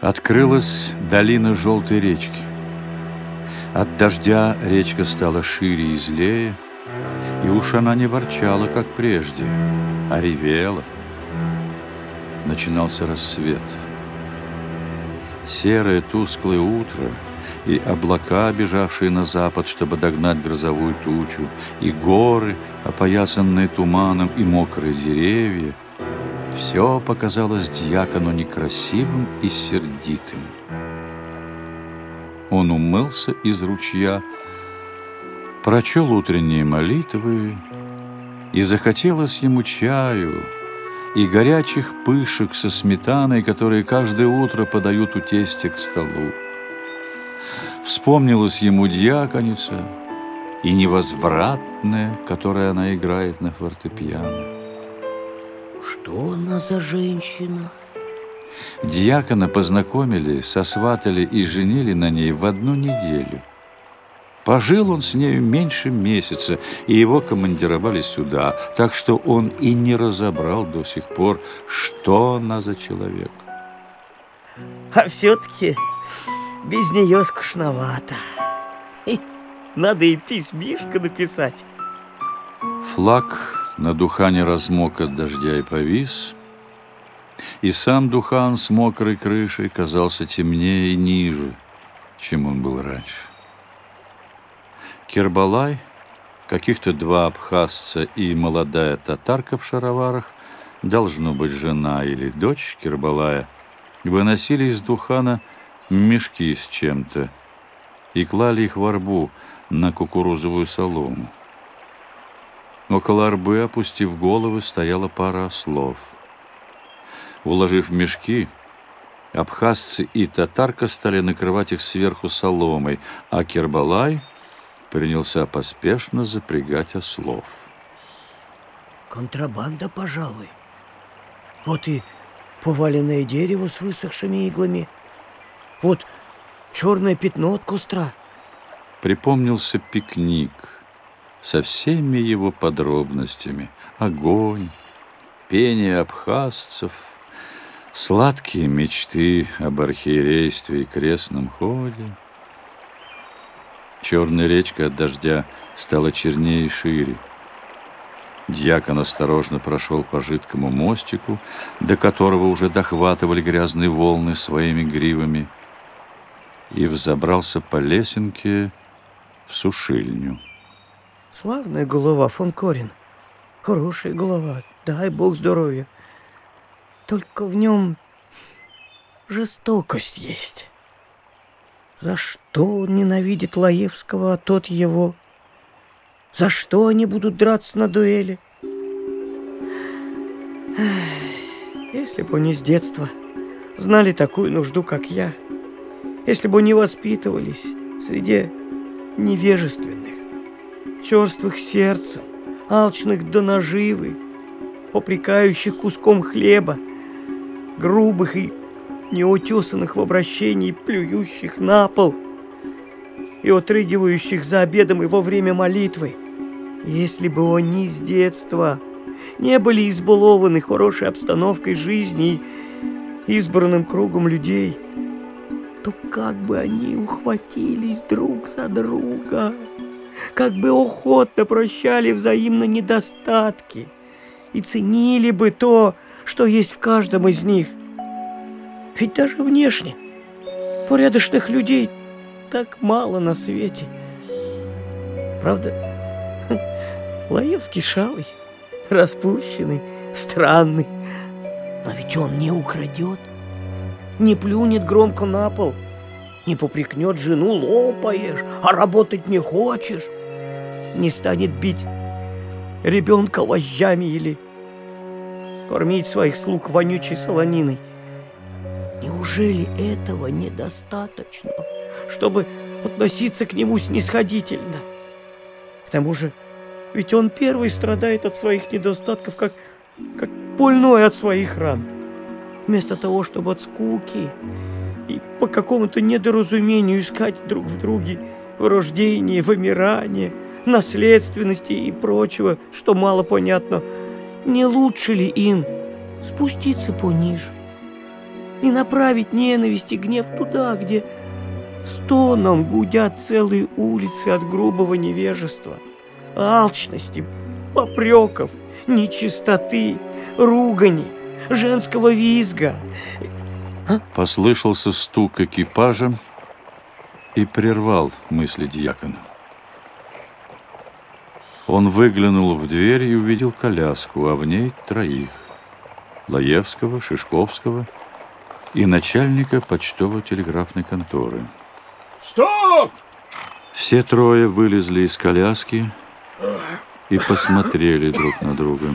Открылась долина желтой речки. От дождя речка стала шире и злее, и уж она не ворчала, как прежде, а ревела. Начинался рассвет. Серое тусклое утро и облака, бежавшие на запад, чтобы догнать грозовую тучу, и горы, опоясанные туманом, и мокрые деревья — все показалось дьякону некрасивым и сердитым. Он умылся из ручья, прочел утренние молитвы, и захотелось ему чаю и горячих пышек со сметаной, которые каждое утро подают у тестя к столу. Вспомнилась ему дьяконица и невозвратная, которая она играет на фортепиано. Что она за женщина? Дьякона познакомили, сосватали и женили на ней в одну неделю. Пожил он с нею меньше месяца, и его командировали сюда, так что он и не разобрал до сих пор, что она за человек. А все-таки без нее скучновато. Надо и письмишко написать. Флаг на Духане размок от дождя и повис, и сам Духан с мокрой крышей казался темнее и ниже, чем он был раньше. Кербалай, каких-то два абхазца и молодая татарка в шароварах, должно быть жена или дочь Кербалая, выносили из Духана мешки с чем-то и клали их в арбу на кукурузовую солому. Около арбы, опустив головы, стояла пара ослов. Уложив мешки, абхазцы и татарка стали накрывать их сверху соломой, а Кербалай принялся поспешно запрягать ослов. Контрабанда, пожалуй. Вот и поваленное дерево с высохшими иглами. Вот черное пятно от кустра. Припомнился пикник — со всеми его подробностями. Огонь, пение абхазцев, сладкие мечты об архиерействе и крестном ходе. Черная речка от дождя стала чернее и шире. Дьякон осторожно прошел по жидкому мостику, до которого уже дохватывали грязные волны своими гривами, и взобрался по лесенке в сушильню. Славная голова, фон Корин. Хорошая голова, дай бог здоровья. Только в нем жестокость есть. За что он ненавидит Лаевского, а тот его? За что они будут драться на дуэли? Если бы они с детства знали такую нужду, как я, если бы не воспитывались в среде невежественных, черствых сердцем, алчных до наживы, попрекающих куском хлеба, грубых и неутесанных в обращении, плюющих на пол и отрыгивающих за обедом и во время молитвы. Если бы они с детства не были избалованы хорошей обстановкой жизни и избранным кругом людей, то как бы они ухватились друг за друга как бы охотно прощали взаимно недостатки и ценили бы то, что есть в каждом из них. Ведь даже внешне порядочных людей так мало на свете. Правда, Лаевский шалый, распущенный, странный. Но ведь он не украдет, не плюнет громко на пол – не попрекнет жену, лопаешь, а работать не хочешь, не станет бить ребенка вожжами или кормить своих слуг вонючей солониной. Неужели этого недостаточно, чтобы относиться к нему снисходительно? К тому же, ведь он первый страдает от своих недостатков, как, как больной от своих ран. Вместо того, чтобы от скуки и по какому-то недоразумению искать друг в друге рождение, вымирание, наследственности и прочего, что мало понятно, не лучше ли им спуститься пониже, и направить ненависть и гнев туда, где стоном гудят целые улицы от грубого невежества, алчности, попреков, нечистоты, ругани, женского визга. А? Послышался стук экипажа и прервал мысли дьякона. Он выглянул в дверь и увидел коляску, а в ней троих. Лаевского, Шишковского и начальника почтово-телеграфной конторы. Стоп! Все трое вылезли из коляски и посмотрели друг на друга.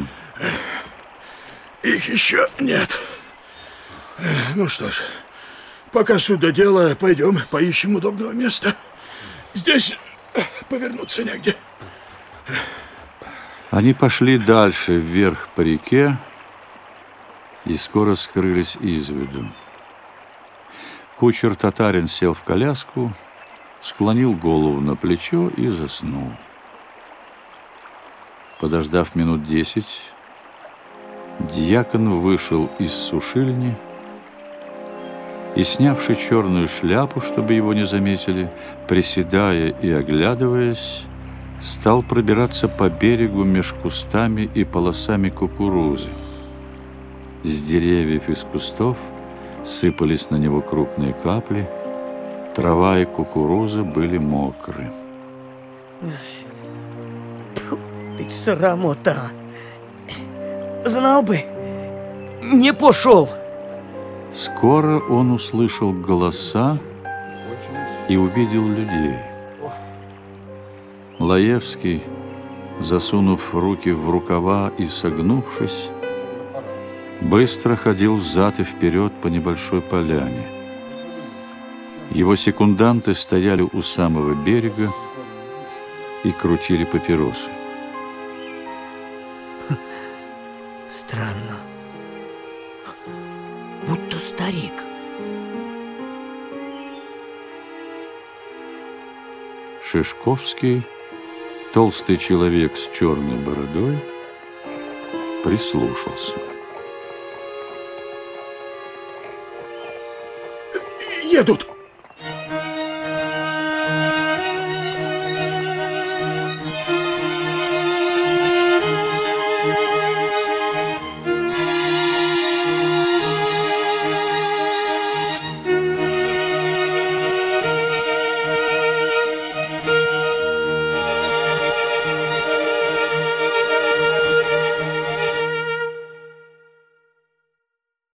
Их еще нет. Ну что ж, пока сюда дело, пойдем поищем удобного места. Здесь повернуться негде. Они пошли дальше, вверх по реке, и скоро скрылись из виду. Кучер татарин сел в коляску, склонил голову на плечо и заснул. Подождав минут десять, дьякон вышел из сушильни и, снявши черную шляпу, чтобы его не заметили, приседая и оглядываясь, стал пробираться по берегу меж кустами и полосами кукурузы. С деревьев и с кустов сыпались на него крупные капли, трава и кукуруза были мокры. Ты срамота! Знал бы, не пошел. Скоро он услышал голоса и увидел людей. Лаевский, засунув руки в рукава и согнувшись, быстро ходил взад и вперед по небольшой поляне. Его секунданты стояли у самого берега и крутили папиросы. Странно. Будто старик. Шишковский Толстый человек с черной бородой прислушался. Едут!